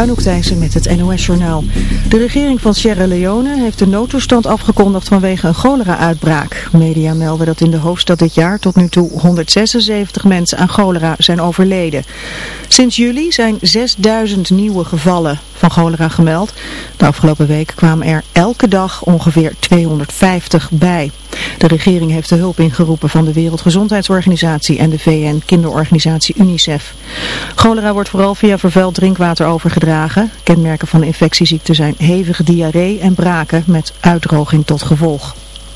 Anouk Thijssen met het NOS-journaal. De regering van Sierra Leone heeft de noodtoestand afgekondigd vanwege een cholera-uitbraak. Media melden dat in de hoofdstad dit jaar tot nu toe 176 mensen aan cholera zijn overleden. Sinds juli zijn 6000 nieuwe gevallen van cholera gemeld. De afgelopen week kwamen er elke dag ongeveer 250 bij. De regering heeft de hulp ingeroepen van de Wereldgezondheidsorganisatie en de VN-kinderorganisatie UNICEF. Cholera wordt vooral via vervuild drinkwater overgedragen. Kenmerken van de infectieziekte zijn hevige diarree en braken met uitdroging tot gevolg.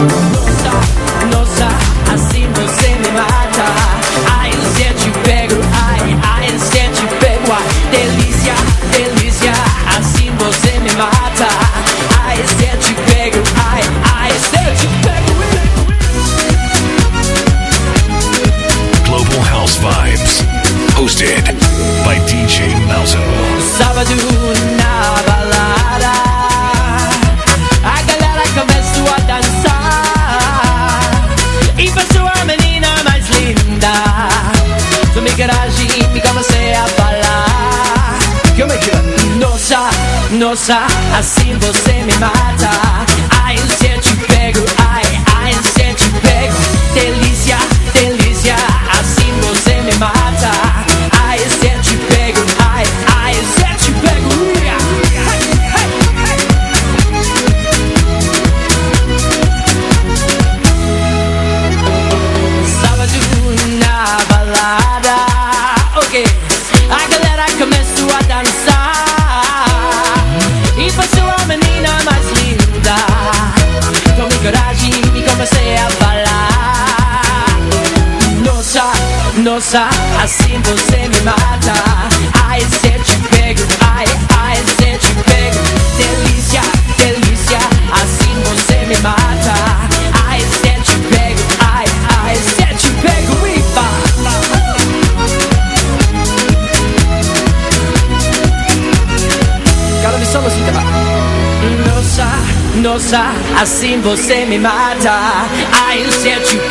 Thank casa. assim você me mata. I set you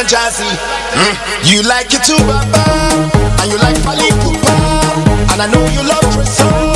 and jazzy. Mm. You like it too, Baba, and you like Fali Pupa, and I know you love Croissant.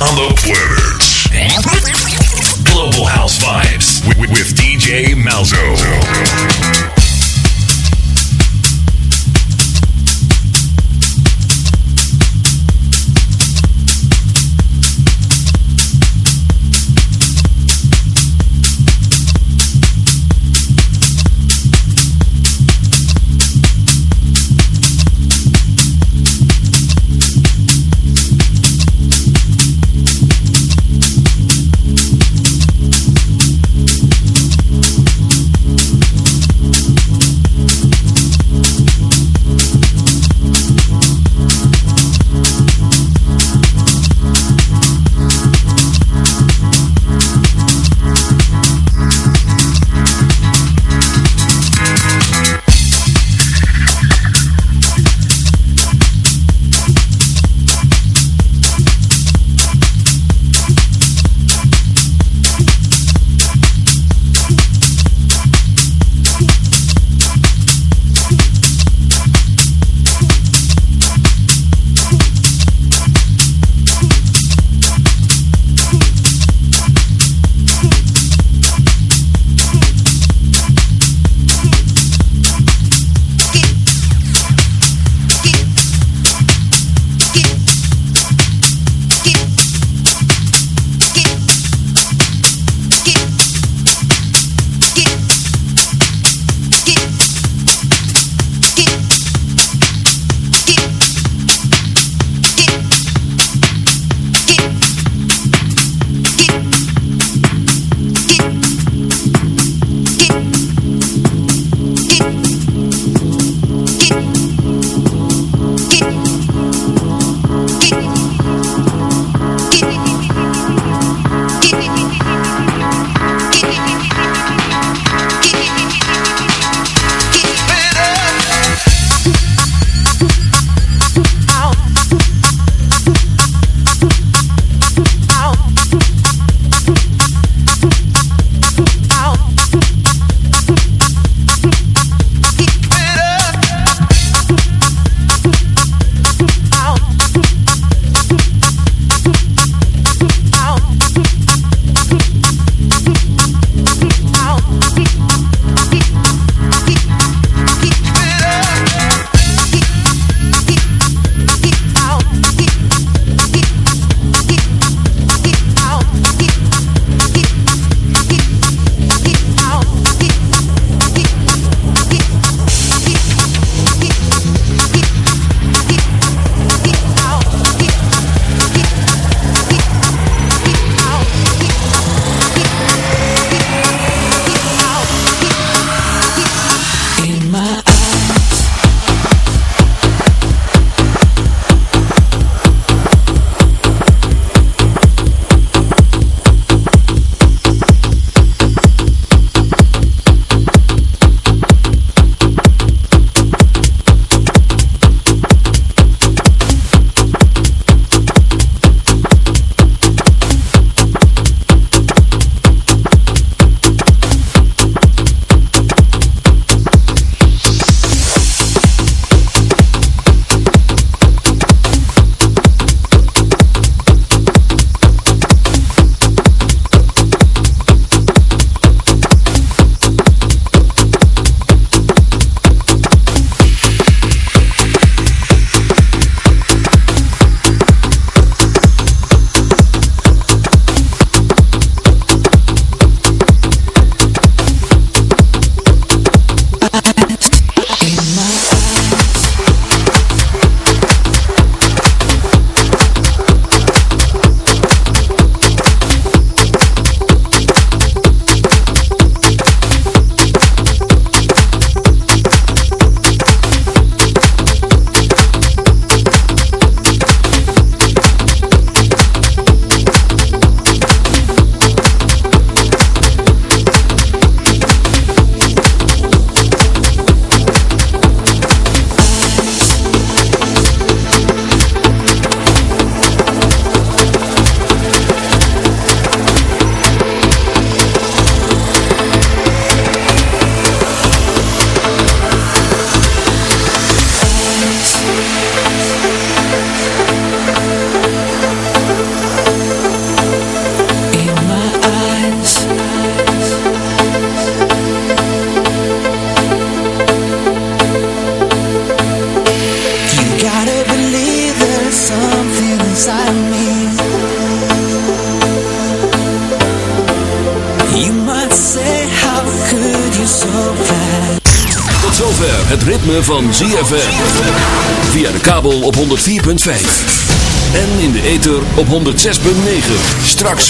on the planet. Global House Vibes with, with DJ Malzo.